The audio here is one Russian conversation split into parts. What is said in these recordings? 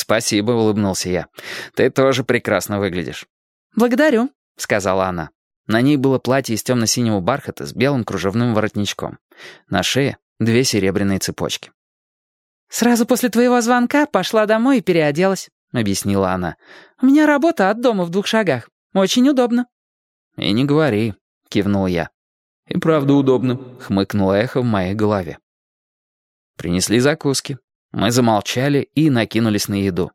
«Спасибо», — улыбнулся я. «Ты тоже прекрасно выглядишь». «Благодарю», — сказала она. На ней было платье из темно-синего бархата с белым кружевным воротничком. На шее две серебряные цепочки. «Сразу после твоего звонка пошла домой и переоделась», — объяснила она. «У меня работа от дома в двух шагах. Очень удобно». «И не говори», — кивнул я. «И правда удобно», — хмыкнуло эхо в моей голове. Принесли закуски. Мы замолчали и накинулись на еду.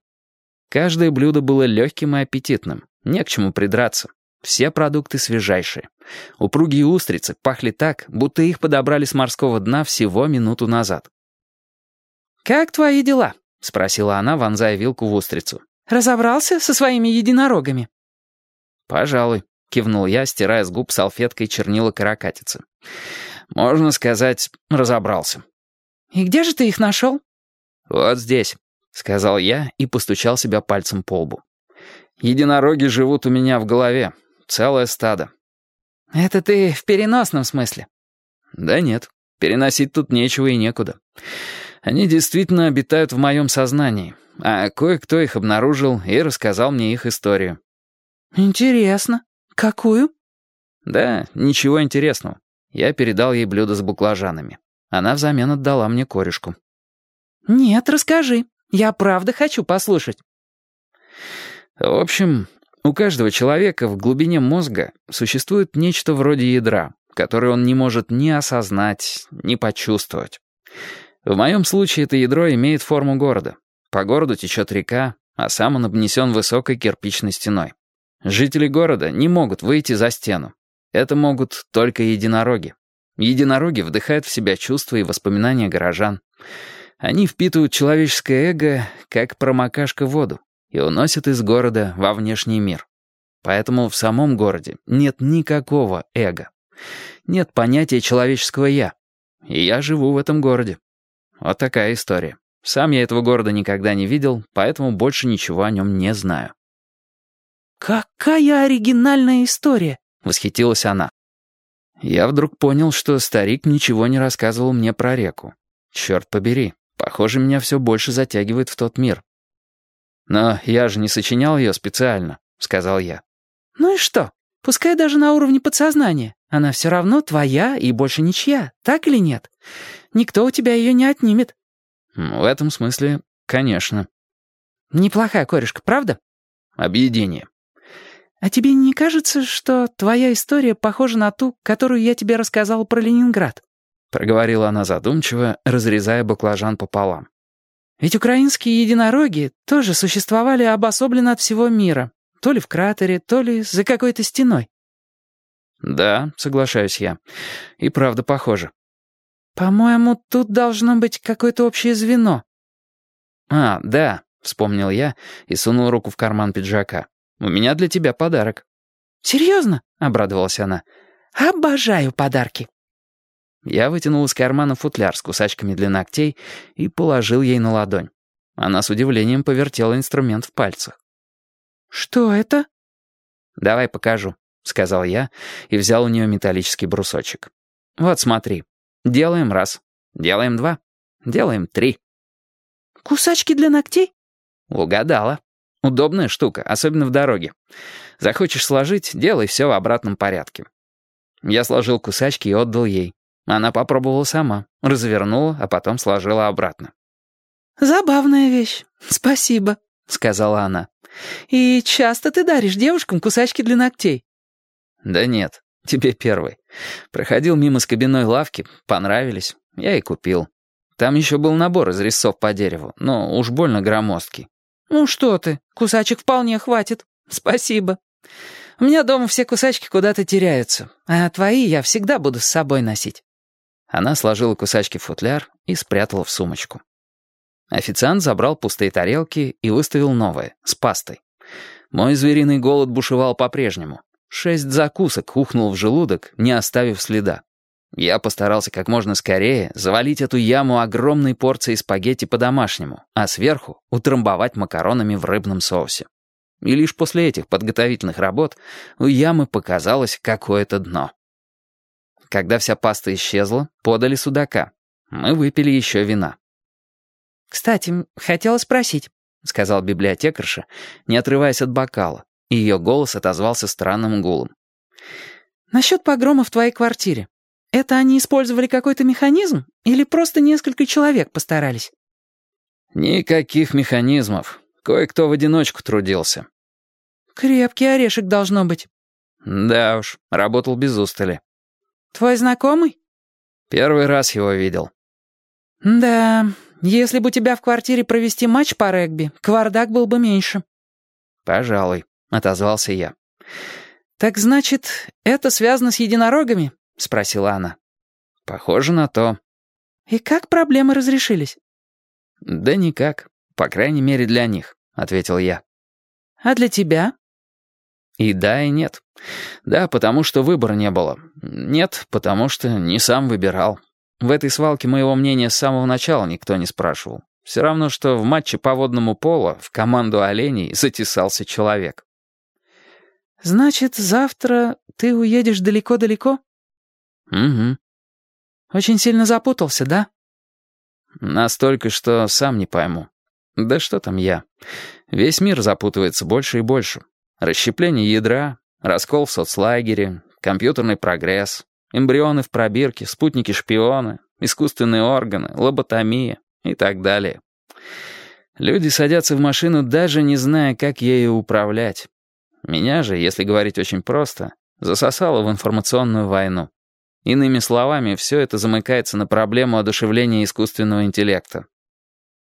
Каждое блюдо было легким и аппетитным. Не к чему придраться. Все продукты свежайшие. Упругие устрицы пахли так, будто их подобрали с морского дна всего минуту назад. «Как твои дела?» — спросила она, вонзая вилку в устрицу. «Разобрался со своими единорогами?» «Пожалуй», — кивнул я, стирая с губ салфеткой чернила каракатицы. «Можно сказать, разобрался». «И где же ты их нашел?» «Вот здесь», — сказал я и постучал себя пальцем по лбу. «Единороги живут у меня в голове. Целое стадо». «Это ты в переносном смысле?» «Да нет, переносить тут нечего и некуда. Они действительно обитают в моем сознании, а кое-кто их обнаружил и рассказал мне их историю». «Интересно. Какую?» «Да, ничего интересного. Я передал ей блюдо с баклажанами. Она взамен отдала мне корешку». «Нет, расскажи. Я правда хочу послушать». В общем, у каждого человека в глубине мозга существует нечто вроде ядра, которое он не может ни осознать, ни почувствовать. В моем случае это ядро имеет форму города. По городу течет река, а сам он обнесен высокой кирпичной стеной. Жители города не могут выйти за стену. Это могут только единороги. Единороги вдыхают в себя чувства и воспоминания горожан. Они впитывают человеческое эго, как промокашка воду, и уносят из города во внешний мир. Поэтому в самом городе нет никакого эго. Нет понятия человеческого «я». И я живу в этом городе. Вот такая история. Сам я этого города никогда не видел, поэтому больше ничего о нем не знаю. «Какая оригинальная история!» — восхитилась она. Я вдруг понял, что старик ничего не рассказывал мне про реку. Черт побери, Похоже, меня все больше затягивает в тот мир. «Но я же не сочинял ее специально», — сказал я. «Ну и что? Пускай даже на уровне подсознания. Она все равно твоя и больше ничья, так или нет? Никто у тебя ее не отнимет». «В этом смысле, конечно». «Неплохая корешка, правда?» «Объедение». «А тебе не кажется, что твоя история похожа на ту, которую я тебе рассказал про Ленинград?» Проговорила она задумчиво, разрезая баклажан пополам. «Ведь украинские единороги тоже существовали обособленно от всего мира, то ли в кратере, то ли за какой-то стеной». «Да, соглашаюсь я. И правда похоже». «По-моему, тут должно быть какое-то общее звено». «А, да», — вспомнил я и сунул руку в карман пиджака. «У меня для тебя подарок». «Серьезно?» — обрадовалась она. «Обожаю подарки». Я вытянул из кармана футляр с кусачками для ногтей и положил ей на ладонь. Она с удивлением повертела инструмент в пальцах. «Что это?» «Давай покажу», — сказал я и взял у нее металлический брусочек. «Вот смотри. Делаем раз. Делаем два. Делаем три». «Кусачки для ногтей?» «Угадала. Удобная штука, особенно в дороге. Захочешь сложить, делай все в обратном порядке». Я сложил кусачки и отдал ей. Она попробовала сама, развернула, а потом сложила обратно. «Забавная вещь. Спасибо», — сказала она. «И часто ты даришь девушкам кусачки для ногтей?» «Да нет, тебе первый. Проходил мимо скобяной лавки, понравились, я и купил. Там еще был набор из резцов по дереву, но уж больно громоздкий». «Ну что ты, кусачек вполне хватит. Спасибо. У меня дома все кусачки куда-то теряются, а твои я всегда буду с собой носить». Она сложила кусачки в футляр и спрятала в сумочку. Официант забрал пустые тарелки и выставил новые, с пастой. Мой звериный голод бушевал по-прежнему. Шесть закусок ухнул в желудок, не оставив следа. Я постарался как можно скорее завалить эту яму огромной порцией спагетти по-домашнему, а сверху утрамбовать макаронами в рыбном соусе. И лишь после этих подготовительных работ у ямы показалось какое-то дно. Когда вся паста исчезла, подали судака. Мы выпили еще вина. «Кстати, хотела спросить, сказал библиотекарша, не отрываясь от бокала, и ее голос отозвался странным гулом. «Насчет погрома в твоей квартире. Это они использовали какой-то механизм или просто несколько человек постарались?» «Никаких механизмов. Кое-кто в одиночку трудился». «Крепкий орешек должно быть». «Да уж, работал без устали». «Твой знакомый?» «Первый раз его видел». «Да, если бы у тебя в квартире провести матч по регби, квардак был бы меньше». «Пожалуй», — отозвался я. «Так значит, это связано с единорогами?» — спросила она. «Похоже на то». «И как проблемы разрешились?» «Да никак. По крайней мере, для них», — ответил я. «А для тебя?» И да, и нет. Да, потому что выбора не было. Нет, потому что не сам выбирал. В этой свалке моего мнения с самого начала никто не спрашивал. Все равно, что в матче по водному полу в команду оленей затесался человек. «Значит, завтра ты уедешь далеко-далеко?» «Угу». «Очень сильно запутался, да?» «Настолько, что сам не пойму. Да что там я? Весь мир запутывается больше и больше. Расщепление ядра, раскол в соцлагере, компьютерный прогресс, эмбрионы в пробирке, спутники-шпионы, искусственные органы, лоботомия и так далее. Люди садятся в машину, даже не зная, как ею управлять. Меня же, если говорить очень просто, засосало в информационную войну. Иными словами, все это замыкается на проблему одушевления искусственного интеллекта.